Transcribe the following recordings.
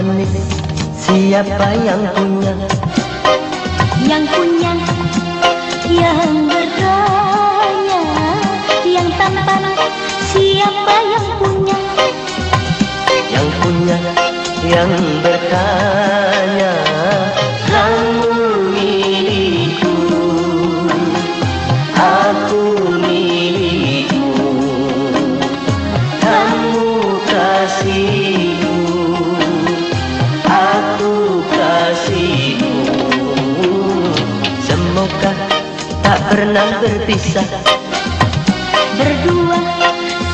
manis siapa yang punya? Yang punya yang bertanya yang tampan siapa yang punya? Yang punya yang tak pernah berpisah. Berdua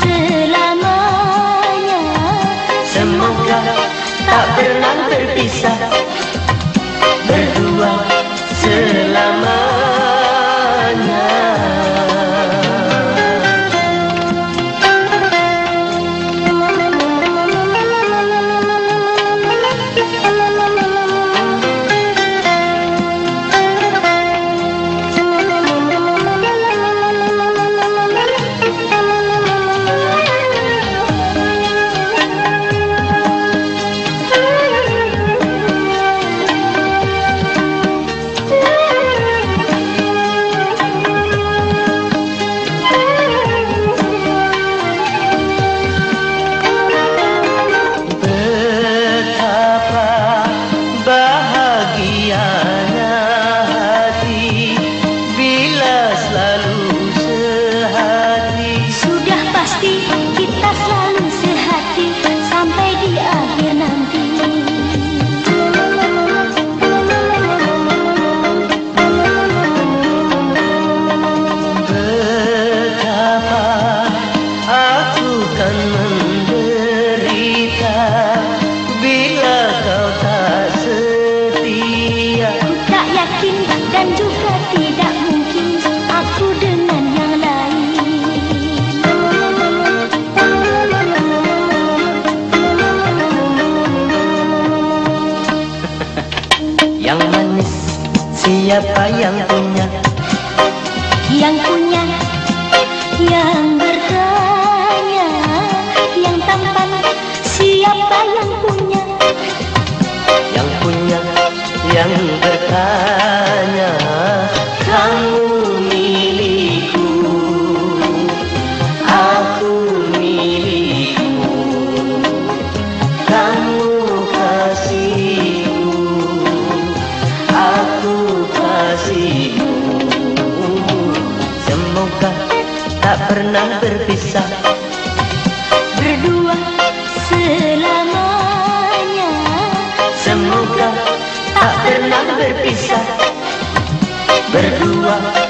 selamanya. Semoga tak pernah berpisah. siapa yang punya? Yang punya yang tak pernah berpisah Berdua selamanya Semoga tak pernah berpisah. Berdua selamanya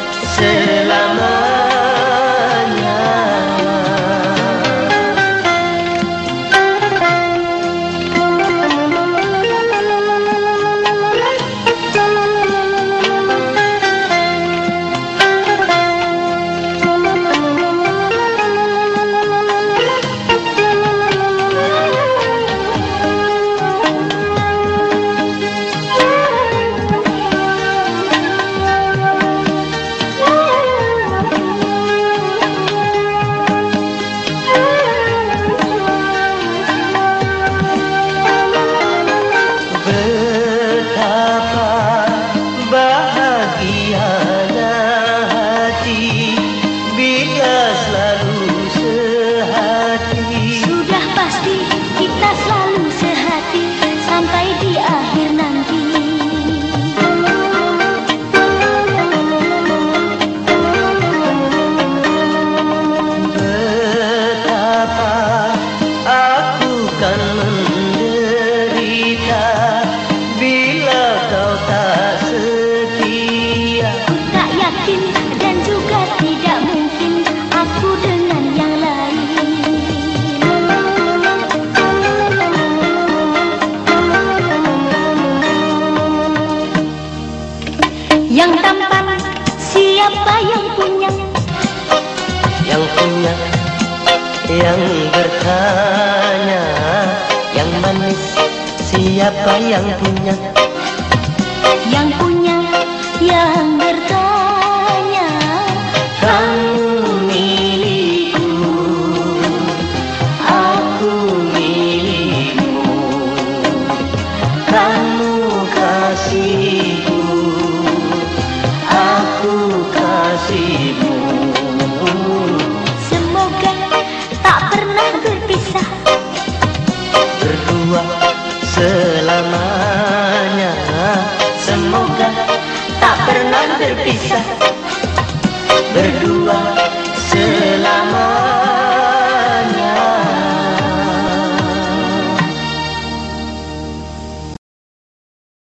yang punya Yang punya Yang bertanya Yang manis Siapa yang punya, yang punya. Berdua selamanya